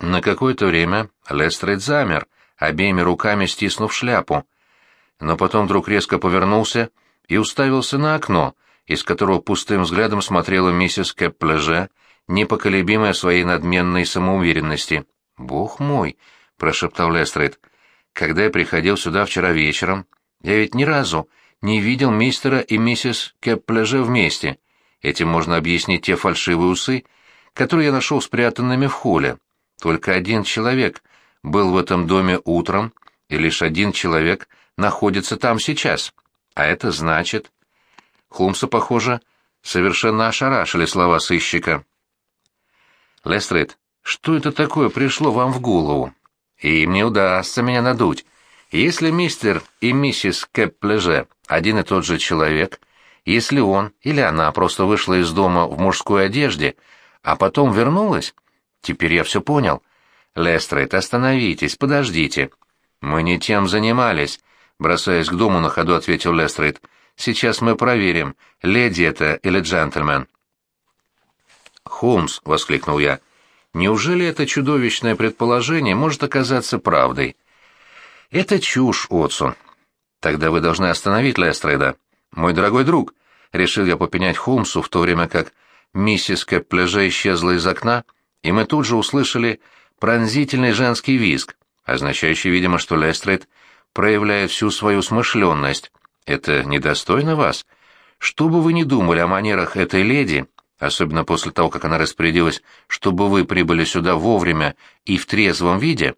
На какое-то время Лестрейд замер, обеими руками стиснув шляпу. Но потом вдруг резко повернулся и уставился на окно, из которого пустым взглядом смотрела миссис Кэп-Плеже, непоколебимая своей надменной самоуверенности. «Бог мой!» — прошептал Лестрейд. «Когда я приходил сюда вчера вечером, я ведь ни разу не видел мистера и миссис Кэп-Плеже вместе. Этим можно объяснить те фальшивые усы, которые я нашел спрятанными в холле. Только один человек был в этом доме утром, и лишь один человек находится там сейчас. А это значит... Холмса, похоже, совершенно ошарашили слова сыщика. «Лестрейд, что это такое пришло вам в голову? И мне удастся меня надуть. Если мистер и миссис Кэп-Плеже один и тот же человек, если он или она просто вышла из дома в мужской одежде, а потом вернулась, теперь я все понял. Лестрейд, остановитесь, подождите. Мы не тем занимались, бросаясь к дому на ходу, ответил Лестрейд. Сейчас мы проверим, леди это или джентльмен. «Холмс!» — воскликнул я. «Неужели это чудовищное предположение может оказаться правдой?» «Это чушь, Отсон. Тогда вы должны остановить Лестрейда. Мой дорогой друг!» — решил я попенять Холмсу, в то время как миссис Кэппляже исчезла из окна, и мы тут же услышали пронзительный женский визг, означающий, видимо, что Лестрейд проявляет всю свою смышленность. «Это недостойно вас? Что бы вы ни думали о манерах этой леди, особенно после того, как она распорядилась, чтобы вы прибыли сюда вовремя и в трезвом виде,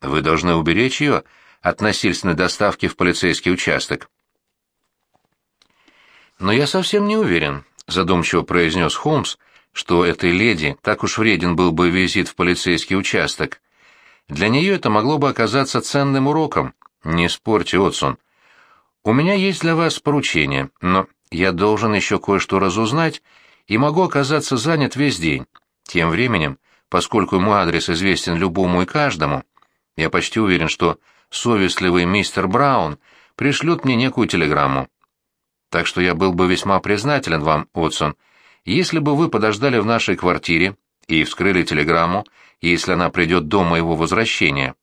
вы должны уберечь ее от насильственной доставки в полицейский участок. «Но я совсем не уверен», — задумчиво произнес Холмс, что этой леди так уж вреден был бы визит в полицейский участок. Для нее это могло бы оказаться ценным уроком. Не спорьте, Отсон. У меня есть для вас поручение, но я должен еще кое-что разузнать и могу оказаться занят весь день. Тем временем, поскольку мой адрес известен любому и каждому, я почти уверен, что совестливый мистер Браун пришлет мне некую телеграмму. Так что я был бы весьма признателен вам, Отсон, если бы вы подождали в нашей квартире и вскрыли телеграмму, если она придет до моего возвращения.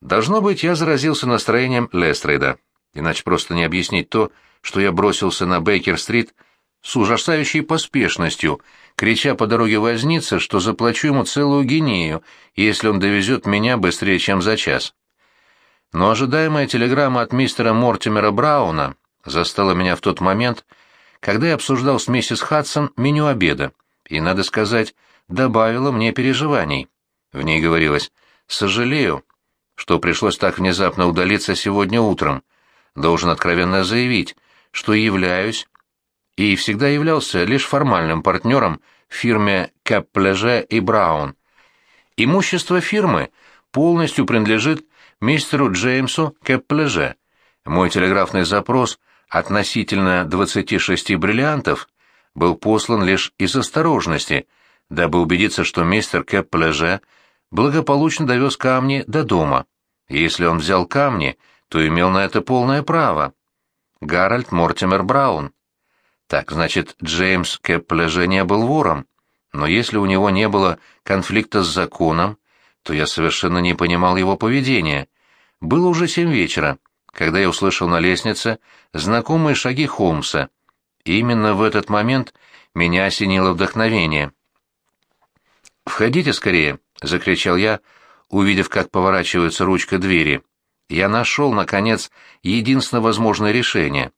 Должно быть, я заразился настроением Лестрейда, иначе просто не объяснить то, что я бросился на Бейкер-стрит с ужасающей поспешностью, крича по дороге возница, что заплачу ему целую гинею, если он довезет меня быстрее, чем за час. Но ожидаемая телеграмма от мистера Мортимера Брауна застала меня в тот момент, когда я обсуждал с миссис Хадсон меню обеда, и, надо сказать, добавила мне переживаний. В ней говорилось «Сожалею, что пришлось так внезапно удалиться сегодня утром. Должен откровенно заявить, что являюсь и всегда являлся лишь формальным партнером в фирме Кэпплеже и Браун. Имущество фирмы полностью принадлежит мистеру Джеймсу Кэпплеже. Мой телеграфный запрос относительно 26 бриллиантов был послан лишь из осторожности, дабы убедиться, что мистер Кэпплеже благополучно довез камни до дома. Если он взял камни, то имел на это полное право. Гарольд Мортимер Браун. Так, значит, Джеймс Кэпплеже не был вором. Но если у него не было конфликта с законом, то я совершенно не понимал его поведения. Было уже семь вечера, когда я услышал на лестнице знакомые шаги Холмса. И именно в этот момент меня осенило вдохновение. «Входите скорее!» — закричал я, увидев, как поворачивается ручка двери. Я нашел, наконец, единственно возможное решение.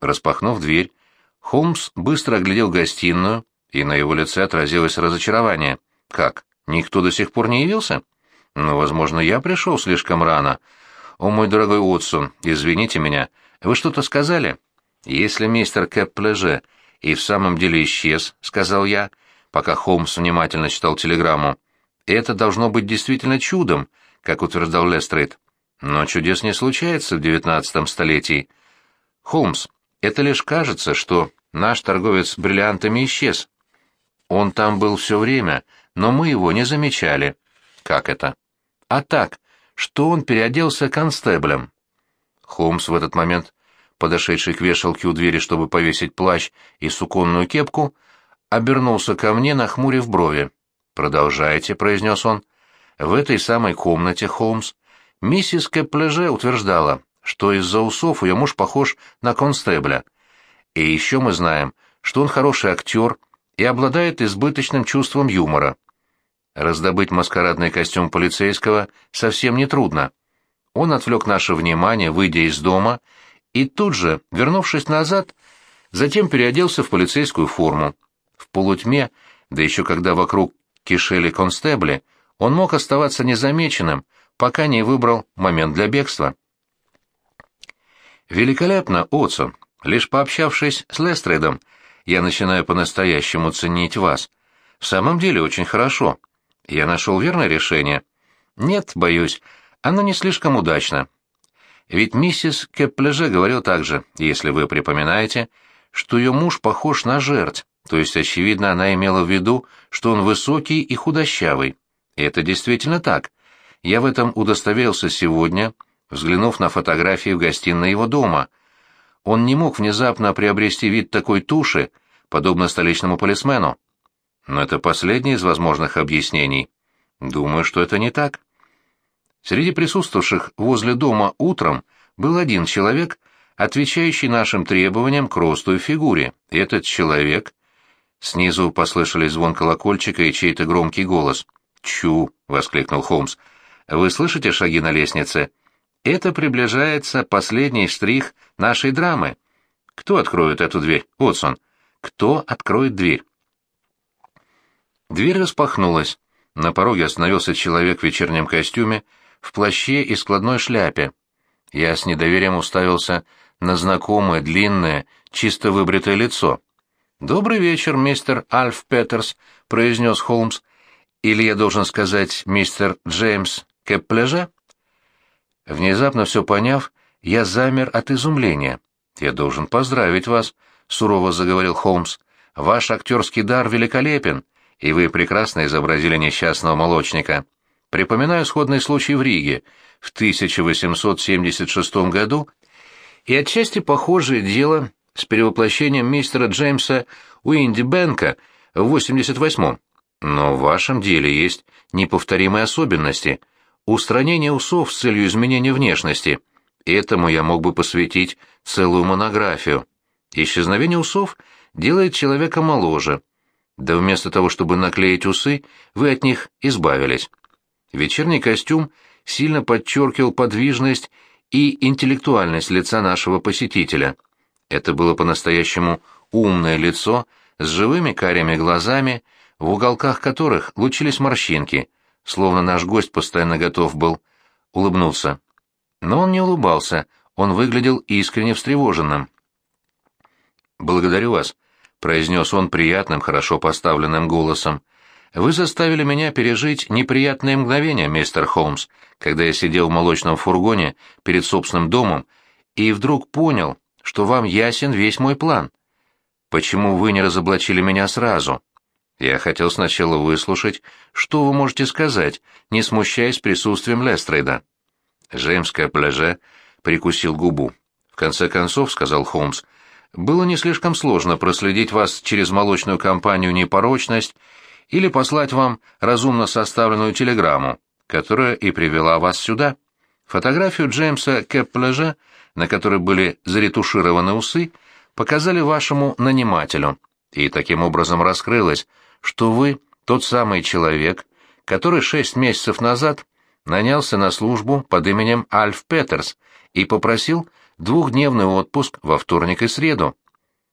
Распахнув дверь, Холмс быстро оглядел гостиную, и на его лице отразилось разочарование. «Как? Никто до сих пор не явился?» «Ну, возможно, я пришел слишком рано. О, мой дорогой Уотсон, извините меня, вы что-то сказали?» «Если мистер Кэп-Плеже и в самом деле исчез», — сказал я, пока Холмс внимательно читал телеграмму, — «это должно быть действительно чудом», как утверждал Лестрейд. «Но чудес не случается в девятнадцатом столетии. Холмс, это лишь кажется, что наш торговец бриллиантами исчез. Он там был все время, но мы его не замечали. Как это? А так, что он переоделся констеблем. Холмс в этот момент, подошедший к вешалке у двери, чтобы повесить плащ и суконную кепку, обернулся ко мне, нахмурив брови. «Продолжайте», — произнес он. «В этой самой комнате, Холмс, миссис Кэплеже утверждала, что из-за усов ее муж похож на констебля. И еще мы знаем, что он хороший актер и обладает избыточным чувством юмора. Раздобыть маскарадный костюм полицейского совсем нетрудно. Он отвлек наше внимание, выйдя из дома, и тут же, вернувшись назад, затем переоделся в полицейскую форму. В полутьме, да еще когда вокруг кишели констебли, он мог оставаться незамеченным, пока не выбрал момент для бегства. «Великолепно, Отсон. Лишь пообщавшись с Лестрейдом, я начинаю по-настоящему ценить вас. В самом деле очень хорошо. Я нашел верное решение. Нет, боюсь, оно не слишком удачно. Ведь миссис Кеплеже говорил также, если вы припоминаете, что ее муж похож на жертв, то есть, очевидно, она имела в виду, что он высокий и худощавый. И это действительно так. Я в этом удостоверился сегодня, взглянув на фотографии в гостиной его дома. Он не мог внезапно приобрести вид такой туши, подобно столичному полисмену. Но это последнее из возможных объяснений. Думаю, что это не так. Среди присутствовавших возле дома утром был один человек, отвечающий нашим требованиям к росту и фигуре. Этот человек... Снизу послышались звон колокольчика и чей-то громкий голос. «Чу!» — воскликнул Холмс. «Вы слышите шаги на лестнице? Это приближается последний штрих нашей драмы. Кто откроет эту дверь, Отсон? Кто откроет дверь?» Дверь распахнулась. На пороге остановился человек в вечернем костюме, в плаще и складной шляпе. Я с недоверием уставился на знакомое, длинное, чисто выбритое лицо. «Добрый вечер, мистер Альф Петерс», — произнес Холмс. «Или я должен сказать мистер Джеймс Кепплеже?» Внезапно все поняв, я замер от изумления. «Я должен поздравить вас», — сурово заговорил Холмс. «Ваш актерский дар великолепен, и вы прекрасно изобразили несчастного молочника. Припоминаю сходный случай в Риге в 1876 году и отчасти похожее дело с перевоплощением мистера Джеймса Уинди Бенка в 88-м. Но в вашем деле есть неповторимые особенности. Устранение усов с целью изменения внешности. Этому я мог бы посвятить целую монографию. Исчезновение усов делает человека моложе. Да вместо того, чтобы наклеить усы, вы от них избавились. Вечерний костюм сильно подчеркивал подвижность и интеллектуальность лица нашего посетителя. Это было по-настоящему умное лицо с живыми карими глазами, в уголках которых лучились морщинки, словно наш гость постоянно готов был улыбнуться. Но он не улыбался, он выглядел искренне встревоженным. «Благодарю вас», — произнес он приятным, хорошо поставленным голосом. Вы заставили меня пережить неприятные мгновения, мистер Холмс, когда я сидел в молочном фургоне перед собственным домом и вдруг понял, что вам ясен весь мой план. Почему вы не разоблачили меня сразу? Я хотел сначала выслушать, что вы можете сказать, не смущаясь присутствием Лестрейда. Джеймс Кэплеже прикусил губу. В конце концов, сказал Холмс, было не слишком сложно проследить вас через молочную компанию «Непорочность» или послать вам разумно составленную телеграмму, которая и привела вас сюда. Фотографию Джеймса Кепплежа, на которой были заретушированы усы, показали вашему нанимателю, и таким образом раскрылось, что вы тот самый человек, который шесть месяцев назад нанялся на службу под именем Альф Петерс и попросил двухдневный отпуск во вторник и среду.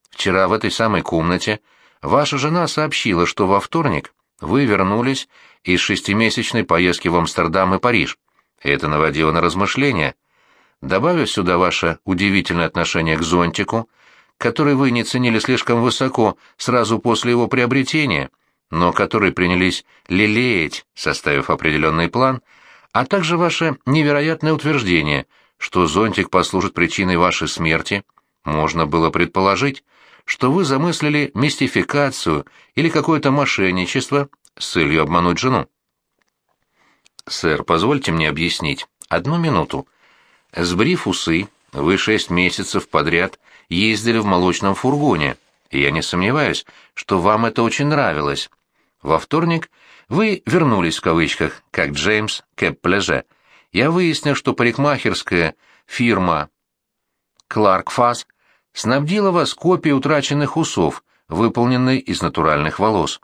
Вчера в этой самой комнате Ваша жена сообщила, что во вторник вы вернулись из шестимесячной поездки в Амстердам и Париж. Это наводило на размышления. Добавив сюда ваше удивительное отношение к зонтику, который вы не ценили слишком высоко сразу после его приобретения, но который принялись лелеять, составив определенный план, а также ваше невероятное утверждение, что зонтик послужит причиной вашей смерти, можно было предположить, что вы замыслили мистификацию или какое-то мошенничество с целью обмануть жену. Сэр, позвольте мне объяснить. Одну минуту. Сбрив усы, вы шесть месяцев подряд ездили в молочном фургоне, и я не сомневаюсь, что вам это очень нравилось. Во вторник Вы вернулись в кавычках, как Джеймс Кэп-Плеже. Я выяснил, что парикмахерская фирма Кларк Фас снабдила вас копией утраченных усов, выполненной из натуральных волос.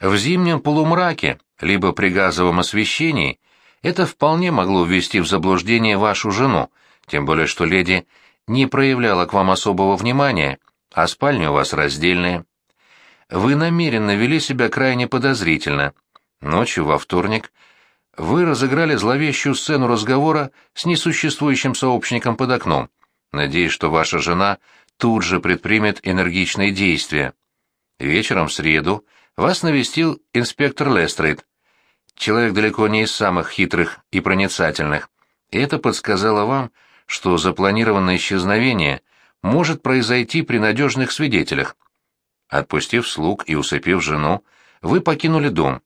В зимнем полумраке, либо при газовом освещении, это вполне могло ввести в заблуждение вашу жену, тем более что леди не проявляла к вам особого внимания, а спальня у вас раздельная. Вы намеренно вели себя крайне подозрительно. Ночью во вторник вы разыграли зловещую сцену разговора с несуществующим сообщником под окном, надеясь, что ваша жена тут же предпримет энергичные действия. Вечером в среду вас навестил инспектор Лестрейд, человек далеко не из самых хитрых и проницательных, и это подсказало вам, что запланированное исчезновение может произойти при надежных свидетелях. Отпустив слуг и усыпив жену, вы покинули дом.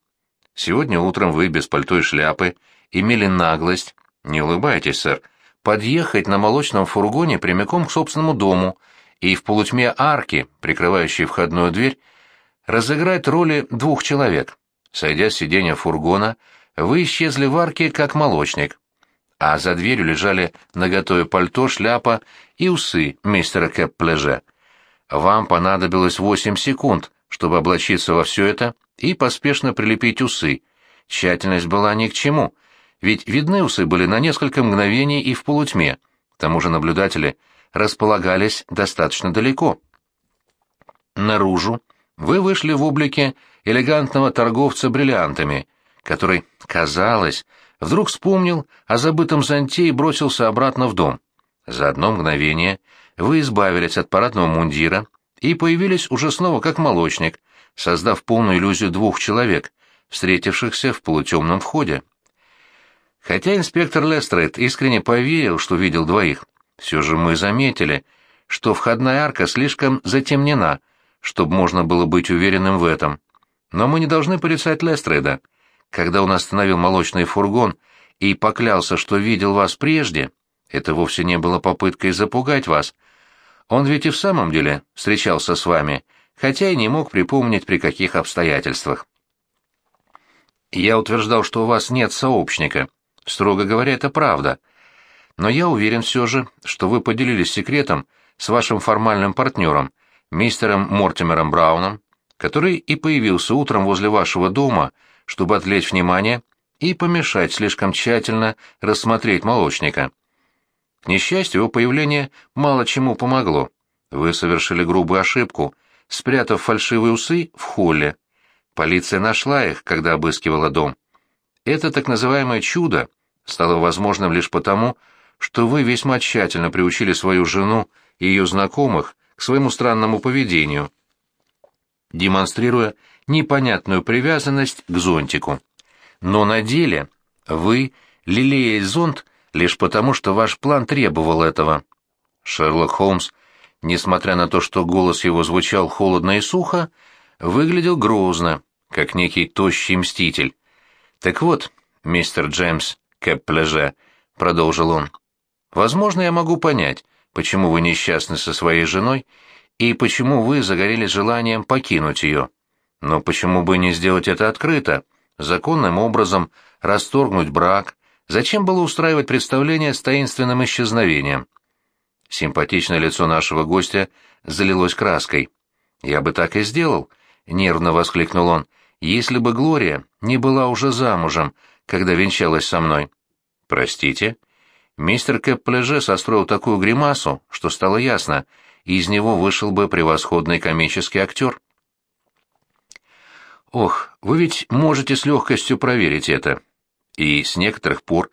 Сегодня утром вы без пальто и шляпы. Имели наглость, не улыбайтесь, сэр, подъехать на молочном фургоне прямиком к собственному дому и в полутьме арки, прикрывающей входную дверь, разыграть роли двух человек. Сойдя с сиденья фургона, вы исчезли в арке, как молочник. А за дверью лежали наготове пальто, шляпа и усы мистера Кэп-Плеже. Вам понадобилось восемь секунд, чтобы облачиться во все это и поспешно прилепить усы. Тщательность была ни к чему, ведь видны усы были на несколько мгновений и в полутьме, к тому же наблюдатели располагались достаточно далеко. Наружу вы вышли в облике элегантного торговца бриллиантами, который, казалось, вдруг вспомнил о забытом зонте и бросился обратно в дом. За одно мгновение вы избавились от парадного мундира и появились уже снова как молочник, создав полную иллюзию двух человек, встретившихся в полутемном входе. Хотя инспектор Лестрейд искренне поверил, что видел двоих, все же мы заметили, что входная арка слишком затемнена, чтобы можно было быть уверенным в этом. Но мы не должны порицать Лестрейда. Когда он остановил молочный фургон и поклялся, что видел вас прежде, это вовсе не было попыткой запугать вас. Он ведь и в самом деле встречался с вами, хотя и не мог припомнить, при каких обстоятельствах. Я утверждал, что у вас нет сообщника. Строго говоря, это правда. Но я уверен все же, что вы поделились секретом с вашим формальным партнером, мистером Мортимером Брауном, который и появился утром возле вашего дома, чтобы отвлечь внимание и помешать слишком тщательно рассмотреть молочника. К несчастью, его появление мало чему помогло. Вы совершили грубую ошибку, спрятав фальшивые усы в холле. Полиция нашла их, когда обыскивала дом. Это так называемое чудо стало возможным лишь потому, что вы весьма тщательно приучили свою жену и ее знакомых к своему странному поведению, демонстрируя непонятную привязанность к зонтику. Но на деле вы лелеяли зонт лишь потому, что ваш план требовал этого. Шерлок Холмс, несмотря на то, что голос его звучал холодно и сухо, выглядел грозно, как некий тощий мститель. «Так вот, мистер Джеймс Кэп-Плеже», — продолжил он, — «возможно, я могу понять, почему вы несчастны со своей женой и почему вы загорелись желанием покинуть ее. Но почему бы не сделать это открыто, законным образом расторгнуть брак? Зачем было устраивать представление с таинственным исчезновением? Симпатичное лицо нашего гостя залилось краской. «Я бы так и сделал», — нервно воскликнул он, — «если бы Глория не была уже замужем, когда венчалась со мной». «Простите?» Мистер Кэп-Плеже состроил такую гримасу, что стало ясно, из него вышел бы превосходный комический актер. Ох, вы ведь можете с легкостью проверить это. И с некоторых пор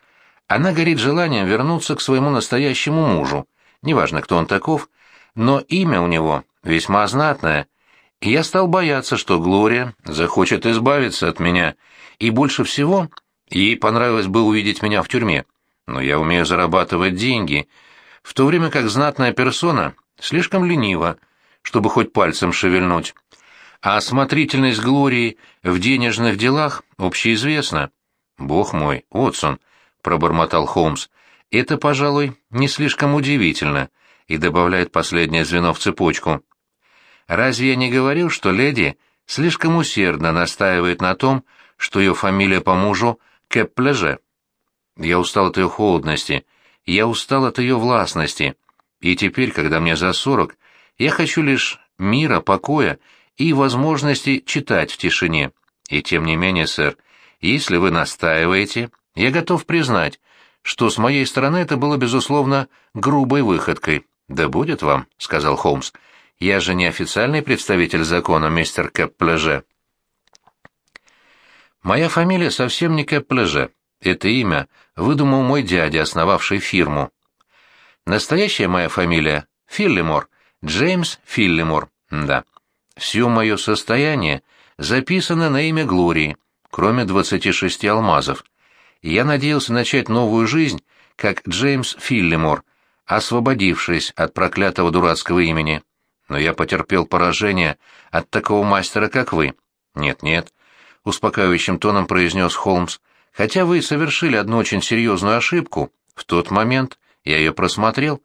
она горит желанием вернуться к своему настоящему мужу, неважно, кто он таков, но имя у него весьма знатное, и я стал бояться, что Глория захочет избавиться от меня, и больше всего ей понравилось бы увидеть меня в тюрьме. Но я умею зарабатывать деньги, в то время как знатная персона слишком ленива, чтобы хоть пальцем шевельнуть а осмотрительность Глории в денежных делах общеизвестна. «Бог мой, Отсон», — пробормотал Холмс, — «это, пожалуй, не слишком удивительно», и добавляет последнее звено в цепочку. «Разве я не говорил, что леди слишком усердно настаивает на том, что ее фамилия по мужу Кэп-Плеже. Я устал от ее холодности, я устал от ее властности, и теперь, когда мне за сорок, я хочу лишь мира, покоя и возможности читать в тишине. И тем не менее, сэр, если вы настаиваете, я готов признать, что с моей стороны это было, безусловно, грубой выходкой. «Да будет вам», — сказал Холмс. «Я же не официальный представитель закона, мистер Кэп-Плеже». «Моя фамилия совсем не Кэп-Плеже. Это имя выдумал мой дядя, основавший фирму. Настоящая моя фамилия — Филлимор, Джеймс Филлимор, да. Все мое состояние записано на имя Глории, кроме 26 алмазов. я надеялся начать новую жизнь, как Джеймс Филлимор, освободившись от проклятого дурацкого имени. Но я потерпел поражение от такого мастера, как вы. Нет-нет, — успокаивающим тоном произнес Холмс, — хотя вы совершили одну очень серьезную ошибку, в тот момент я ее просмотрел.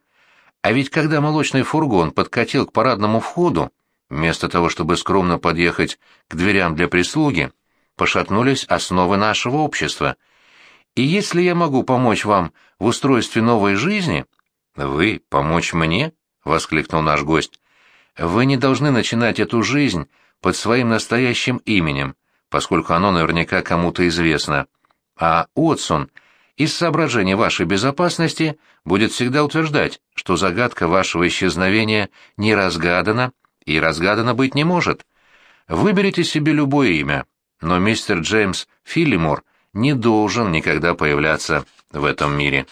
А ведь когда молочный фургон подкатил к парадному входу, вместо того, чтобы скромно подъехать к дверям для прислуги, пошатнулись основы нашего общества. И если я могу помочь вам в устройстве новой жизни... Вы помочь мне? — воскликнул наш гость. Вы не должны начинать эту жизнь под своим настоящим именем, поскольку оно наверняка кому-то известно. А Отсон из соображений вашей безопасности будет всегда утверждать, что загадка вашего исчезновения не разгадана и разгадана быть не может. Выберите себе любое имя, но мистер Джеймс Филлимор не должен никогда появляться в этом мире.